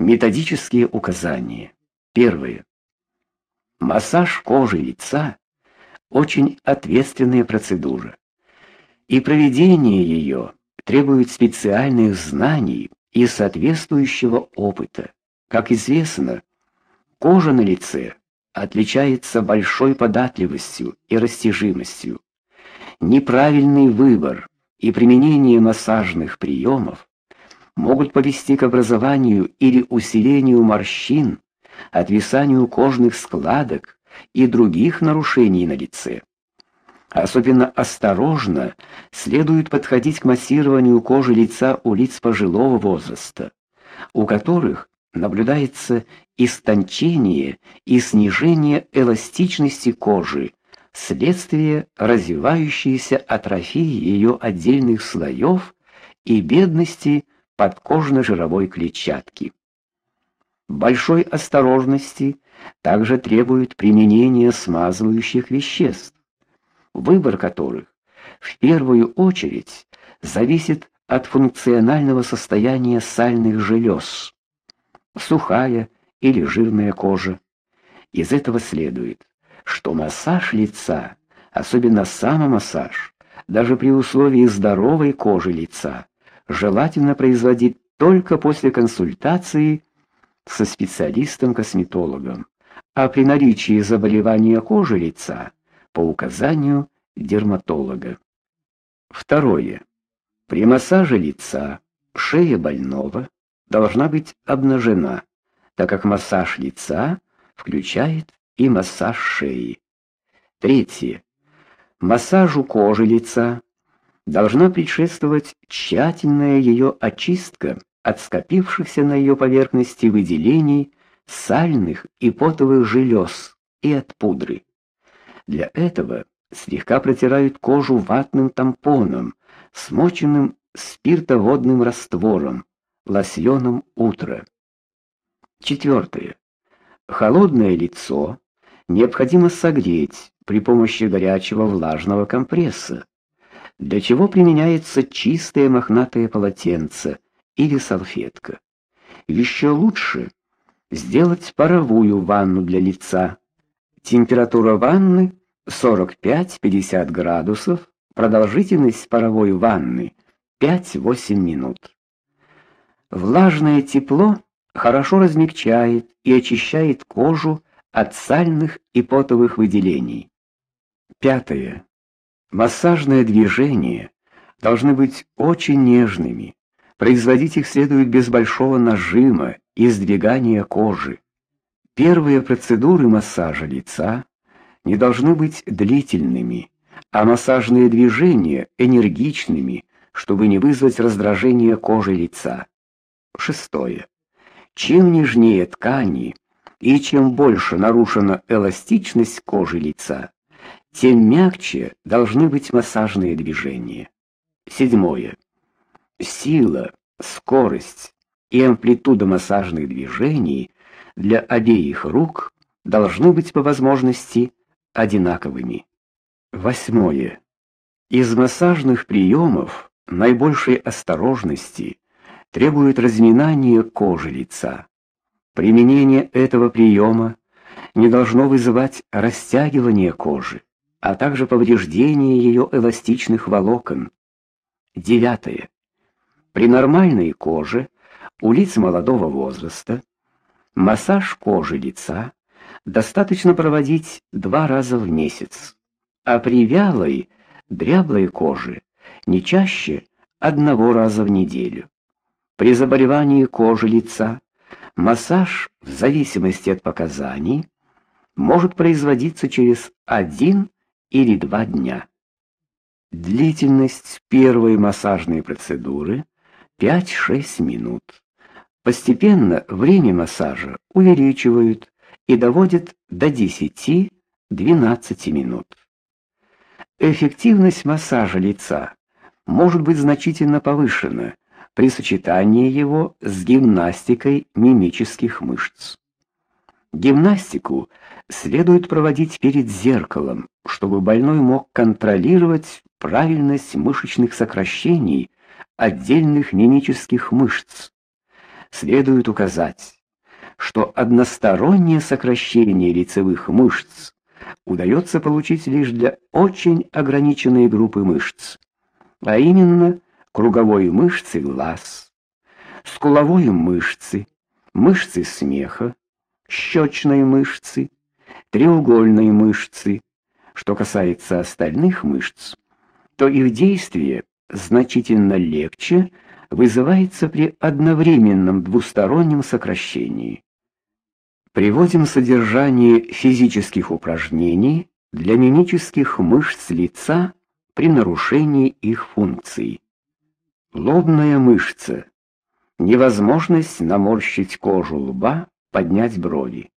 Методические указания. Первое. Массаж кожи лица очень ответственная процедура, и проведение ее требует специальных знаний и соответствующего опыта. Как известно, кожа на лице отличается большой податливостью и растяжимостью. Неправильный выбор и применение массажных приемов могут повести к образованию или усилению морщин, отвисанию кожных складок и других нарушений на лице. Особенно осторожно следует подходить к массированию кожи лица у лиц пожилого возраста, у которых наблюдается истончение и снижение эластичности кожи вследствие развивающейся атрофии ее отдельных слоев и бедности подкожно-жировой клетчатки. Большой осторожности также требует применения смазывающих веществ, выбор которых в первую очередь зависит от функционального состояния сальных желез. Сухая или жирная кожа. Из этого следует, что массаж лица, особенно самомассаж, даже при условии здоровой кожи лица, желательно производить только после консультации со специалистом-косметологом, а при наличии заболевания кожи лица по указанию дерматолога. Второе. При массаже лица шея больного должна быть обнажена, так как массаж лица включает и массаж шеи. Третье. Массажу кожи лица должна предшествовать тщательная ее очистка от скопившихся на ее поверхности выделений сальных и потовых желез и от пудры. Для этого слегка протирают кожу ватным тампоном, смоченным спиртоводным раствором, лосьоном утро. Четвертое. Холодное лицо необходимо согреть при помощи горячего влажного компресса, для чего применяется чистое мохнатое полотенце или салфетка. Еще лучше сделать паровую ванну для лица. Температура ванны 45-50 градусов, продолжительность паровой ванны 5-8 минут. Влажное тепло хорошо размягчает и очищает кожу от сальных и потовых выделений. Пятое. Массажные движения должны быть очень нежными. Производить их следует без большого нажима и сдвигания кожи. Первые процедуры массажа лица не должны быть длительными, а массажные движения энергичными, чтобы не вызвать раздражение кожи лица. Шестое. Чем нежнее ткани и чем больше нарушена эластичность кожи лица, тем мягче должны быть массажные движения. Седьмое. Сила, скорость и амплитуда массажных движений для обеих рук должны быть по возможности одинаковыми. Восьмое. Из массажных приемов наибольшей осторожности требует разминание кожи лица. Применение этого приема не должно вызывать растягивание кожи, а также повреждение ее эластичных волокон. Девятое. При нормальной коже у лиц молодого возраста массаж кожи лица достаточно проводить два раза в месяц, а при вялой, дряблой коже не чаще одного раза в неделю. При заболевании кожи лица массаж в зависимости от показаний может производиться через один или два дня. Длительность первой массажной процедуры 5-6 минут. Постепенно время массажа увеличивают и доводят до 10-12 минут. Эффективность массажа лица может быть значительно повышена при сочетании его с гимнастикой мимических мышц. Гимнастику следует проводить перед зеркалом, чтобы больной мог контролировать правильность мышечных сокращений отдельных мимических мышц. следует указать, что одностороннее сокращение лицевых мышц удается получить лишь для очень ограниченной группы мышц, а именно круговой мышцы глаз, скуловой мышцы, мышцы смеха, щечной мышцы, треугольной мышцы. Что касается остальных мышц, то их действие значительно легче вызывается при одновременном двустороннем сокращении. Приводим содержание физических упражнений для мимических мышц лица при нарушении их функций. Лобная мышца. Невозможность наморщить кожу лба, поднять брови.